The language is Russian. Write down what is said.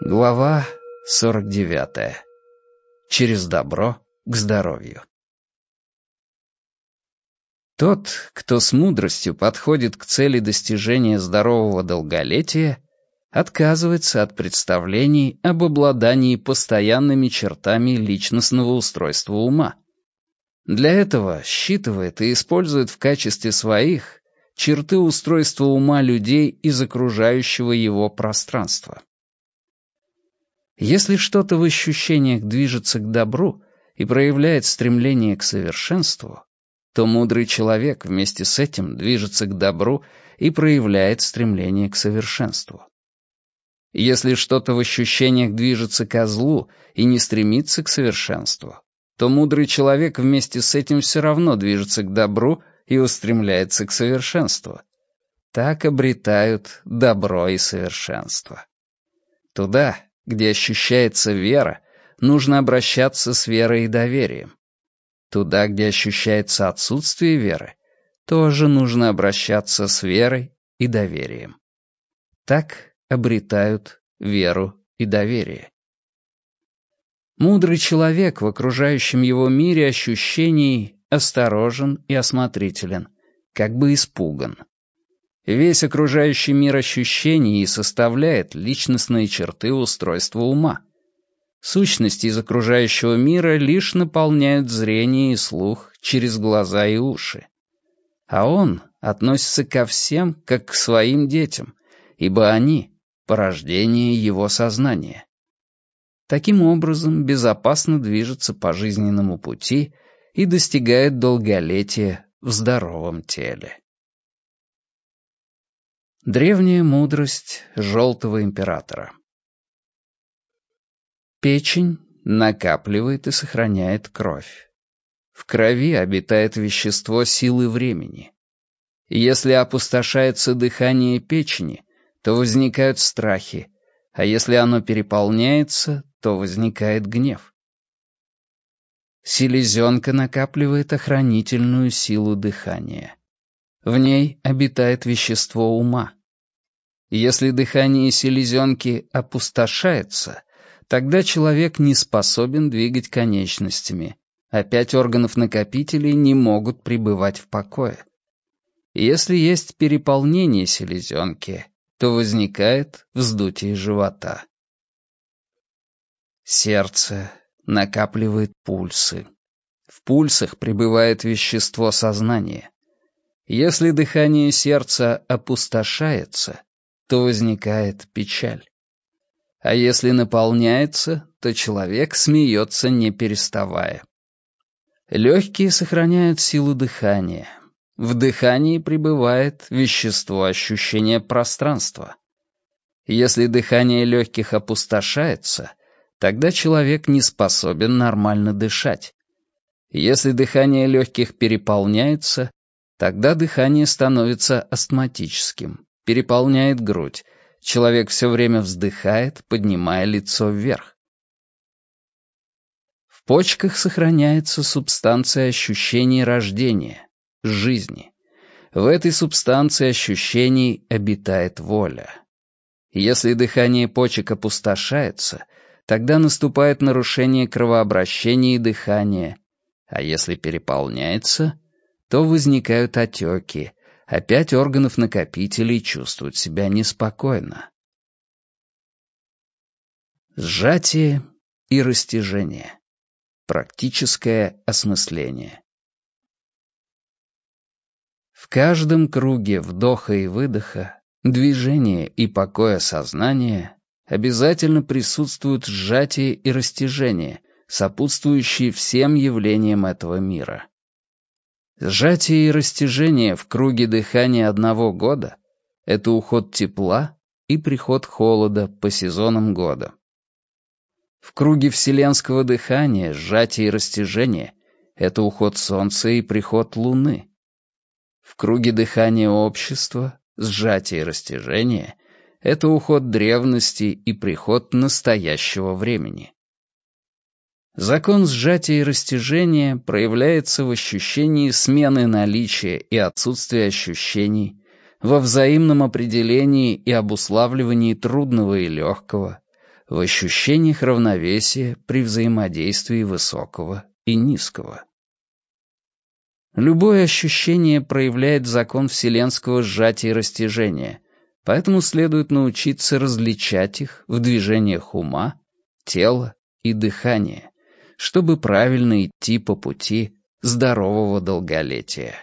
Глава 49. Через добро к здоровью. Тот, кто с мудростью подходит к цели достижения здорового долголетия, отказывается от представлений об обладании постоянными чертами личностного устройства ума. Для этого считывает и использует в качестве своих черты устройства ума людей из окружающего его пространства. Если что-то в ощущениях движется к добру и проявляет стремление к совершенству, то мудрый человек вместе с этим движется к добру и проявляет стремление к совершенству. Если что-то в ощущениях движется ко злу и не стремится к совершенству, то мудрый человек вместе с этим все равно движется к добру и устремляется к совершенству. Так обретают добро и совершенство. Туда, где ощущается вера, нужно обращаться с верой и доверием. Туда, где ощущается отсутствие веры, тоже нужно обращаться с верой и доверием. Так обретают веру и доверие. Мудрый человек в окружающем его мире ощущений осторожен и осмотрителен, как бы испуган. Весь окружающий мир ощущений и составляет личностные черты устройства ума. Сущности из окружающего мира лишь наполняют зрение и слух через глаза и уши. А он относится ко всем, как к своим детям, ибо они — порождение его сознания. Таким образом, безопасно движется по жизненному пути и достигает долголетия в здоровом теле. Древняя мудрость Желтого Императора Печень накапливает и сохраняет кровь. В крови обитает вещество силы времени. Если опустошается дыхание печени, то возникают страхи, а если оно переполняется, то возникает гнев. Селезенка накапливает охранительную силу дыхания. В ней обитает вещество ума. Если дыхание селезенки опустошается, тогда человек не способен двигать конечностями, а пять органов-накопителей не могут пребывать в покое. Если есть переполнение селезенки, то возникает вздутие живота. Сердце накапливает пульсы. В пульсах пребывает вещество сознания. Если дыхание сердца опустошается, то возникает печаль. А если наполняется, то человек смеется не переставая. Легкие сохраняют силу дыхания. В дыхании пребывает вещество ощущения пространства. Если дыхание легких опустошается, тогда человек не способен нормально дышать. Если дыхание легких переполняется, Тогда дыхание становится астматическим, переполняет грудь. Человек все время вздыхает, поднимая лицо вверх. В почках сохраняется субстанция ощущений рождения, жизни. В этой субстанции ощущений обитает воля. Если дыхание почек опустошается, тогда наступает нарушение кровообращения и дыхания, а если переполняется, то возникают отеки, опять органов накопителей чувствуют себя неспокойно. Сжатие и растяжение. Практическое осмысление. В каждом круге вдоха и выдоха, движения и покоя сознания обязательно присутствуют сжатие и растяжение, сопутствующие всем явлениям этого мира. Сжатие и растяжение в круге дыхания одного года — это уход тепла и приход холода по сезонам года. В круге вселенского дыхания сжатие и растяжение — это уход солнца и приход луны. В круге дыхания общества сжатие и растяжение — это уход древности и приход настоящего времени. Закон сжатия и растяжения проявляется в ощущении смены наличия и отсутствия ощущений, во взаимном определении и обуславливании трудного и легкого, в ощущениях равновесия при взаимодействии высокого и низкого. Любое ощущение проявляет закон вселенского сжатия и растяжения, поэтому следует научиться различать их в движениях ума, тела и дыхания, чтобы правильно идти по пути здорового долголетия.